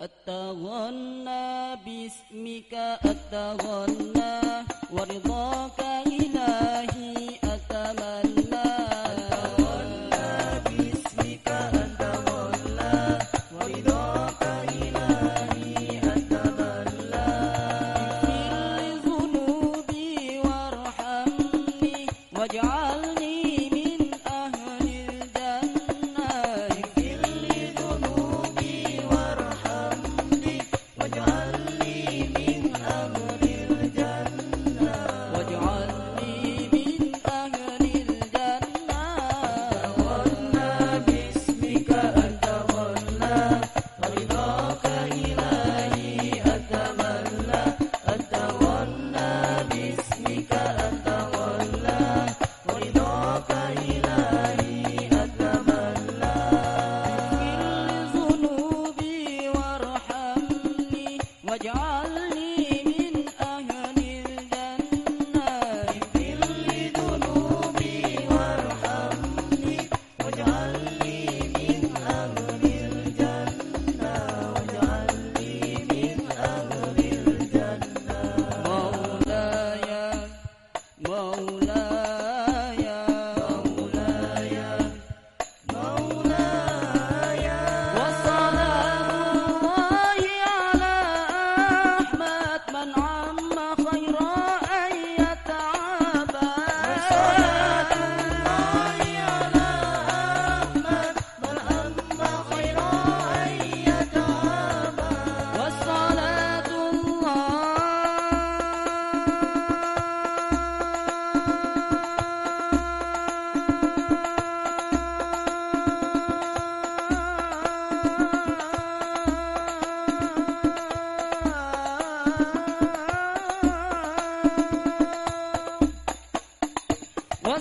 أتغنى باسمك أتغنى ورضاك إلهي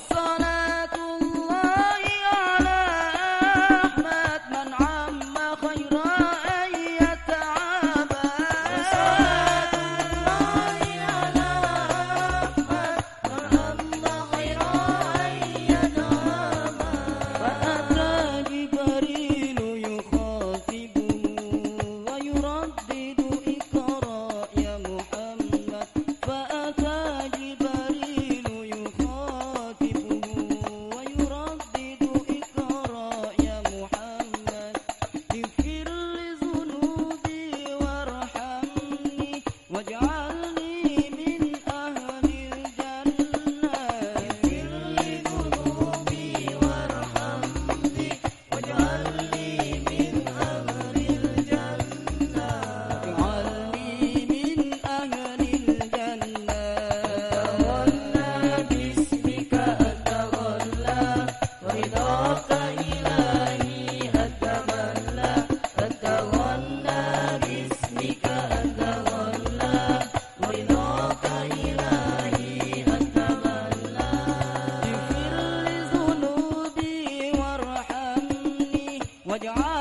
Son 喝酒